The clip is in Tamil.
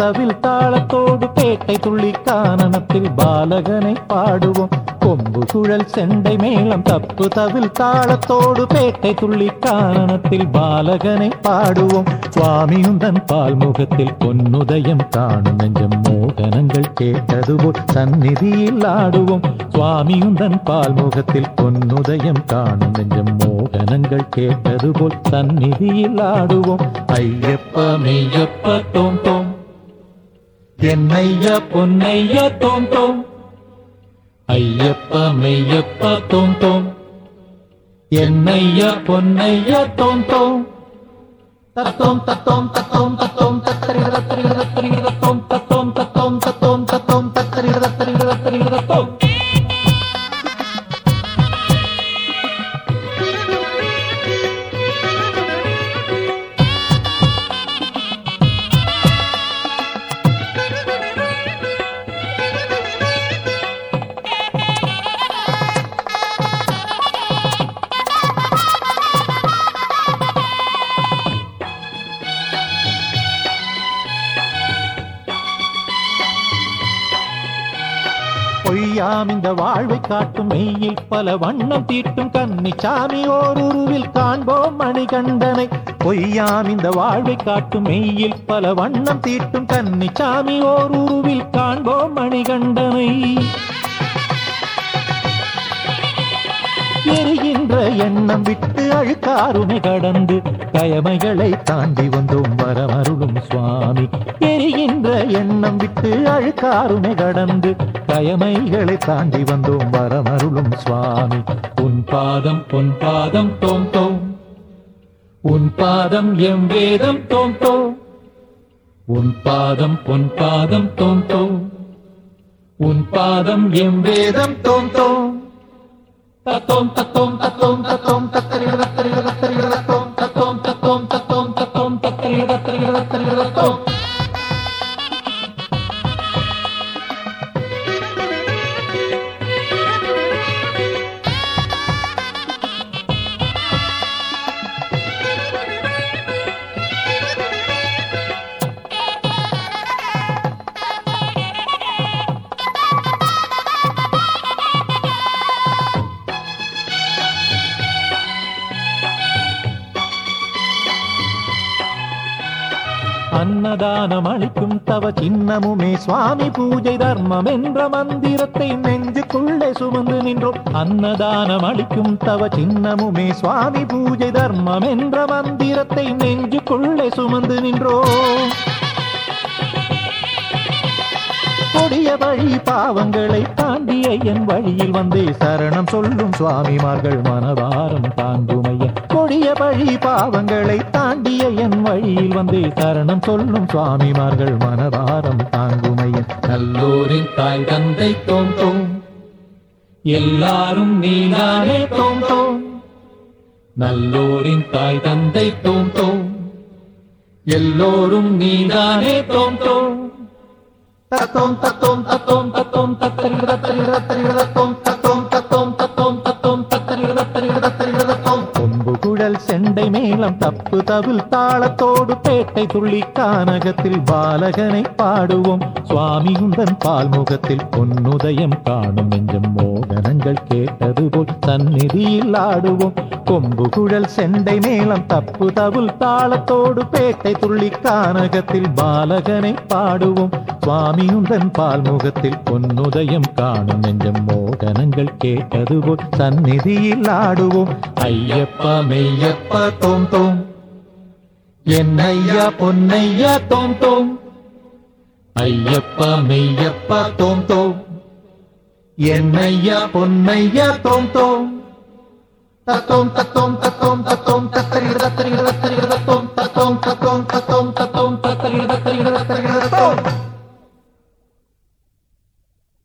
தவில் தாளத்தோடு பேட்டை துள்ளி கானனத்தில் பாலகனை பாடுவோம். கொம்பு சுழல் செண்டை மேளம் தப்பு தவில் தாளத்தோடு பேட்டை துள்ளி கானனத்தில் பாலகனை பாடுவோம். சுவாமியுந்தன் பால் முகத்தில் பொன்னுதயம் காணும் நெஞ்சம் மோகனங்கள் கேட்டது போல் சந்நிதியில் ஆடுவோம். சுவாமியுந்தன் பால் முகத்தில் பொன்னுதயம் காணும் நெஞ்சம் மோகனங்கள் கேட்டது போல் சந்நிதியில் ஆடுவோம். ஐயப்ப மெய்யப்ப தோம் தோம் என்னையா பொன்னையா தோம் தோம் ஐயப்ப மெய்யப்ப தோம் தோம் என்னையா பொன்னையா தோம் தோம் தத்தோம் தத்தோம் தத்தோம் தத்தோம். யாம் இந்த வாழ்வை காட்டும் மெய்யில் பல வண்ணம் தீட்டும் கன்னிச்சாமி ஓருருவில் காண்போம் மணிகண்டனை. பொய்யாம் இந்த வாழ்வை காட்டும் மெய்யில் பல வண்ணம் தீட்டும் கன்னிச்சாமி ஓருருவில் காண்போம் மணிகண்டனை. எரிகின்ற எண்ணம் விட்டு அழுக்காருமை கடந்து கயமைகளை தாண்டி வந்தோம் வரமருளும் சுவாமி. எரிகின்ற எண்ணம் விட்டு அழுக்காருமை கடந்து கயமைகளை தாண்டி வந்தோம் வரமருளும் சுவாமி. உன் பாதம் பொன் பாதம் தோம் தோம். உன் பாதம் எம் வேதம் தோம் தோம். உன் பாதம் பொன் பாதம் தோம் தோம். உன் பாதம் எம் வேதம் தோம் தோம். தத்தோம் அன்னதானம் அளிக்கும் தவ சின்னமுமே சுவாமி பூஜை தர்மம் என்ற மந்திரத்தை நெஞ்சுக்குள்ளே சுமந்து நின்றோம். அன்னதானம் அளிக்கும் தவ சின்னமுமே சுவாமி பூஜை தர்மம் என்ற மந்திரத்தை நெஞ்சுக்குள்ளே சுமந்து நின்றோம். கொடிய வழி பாவங்களை தாண்டிய என் வழியில் வந்தே சரணம் சொல்லும் சுவாமிமார்கள் மனவாரம் தாங்குமையன் கொடிய வழி பாவங்களை தாண்டிய என் வழியில் வந்தே சரணம் சொல்லும் சுவாமிமார்கள் மனவாரம் தாங்குமைய நல்லோரின் தாய் தந்தை தோம் தோம். எல்லாரும் தோம் தோம். நல்லோரின் தாய் தந்தை தோம் தோம். எல்லோரும் நீதானே தோம் தோம். தத்தோம் தத்தோம் தத்தோம் தத்தோம் தத்தரிட தத்தோம் தத்தோம் தத்தோம் மண்டை மேளம் தப்பு தவில் தாளத்தோடு பேட்டை துள்ளி கானகத்தில் பாலகனை பாடுவோம். சுவாமி உந்தன் பால் முகத்தில் பொன்னுதயம் காணும் நெஞ்சம் மோகனங்கள் கேட்டது போல் தன்னிதியில் ஆடுவோம். கொம்பு குழல் செண்டை மேளம் தப்பு தவில் தாளத்தோடு பேட்டை துள்ளி கானகத்தில் பாலகனை பாடுவோம். சுவாமியுந்தன் பால் முகத்தில் பொன்னுதயம் காணும் நெஞ்சம் மோகனங்கள் கேட்டது போல் சந்நிதியில் ஆடுவோம். ஐயப்பா மெய்யப்பா தோம் தோம் என்னையா பொன்னையா தோம் தோம் ஐயப்பா மெய்யப்பா தோம் தோம் என்னையா பொன்னையா தோம் தோம் தத்தோம் தத்தோம் தத்தோம் தத்தோம் தத்தரிட தத்தரிட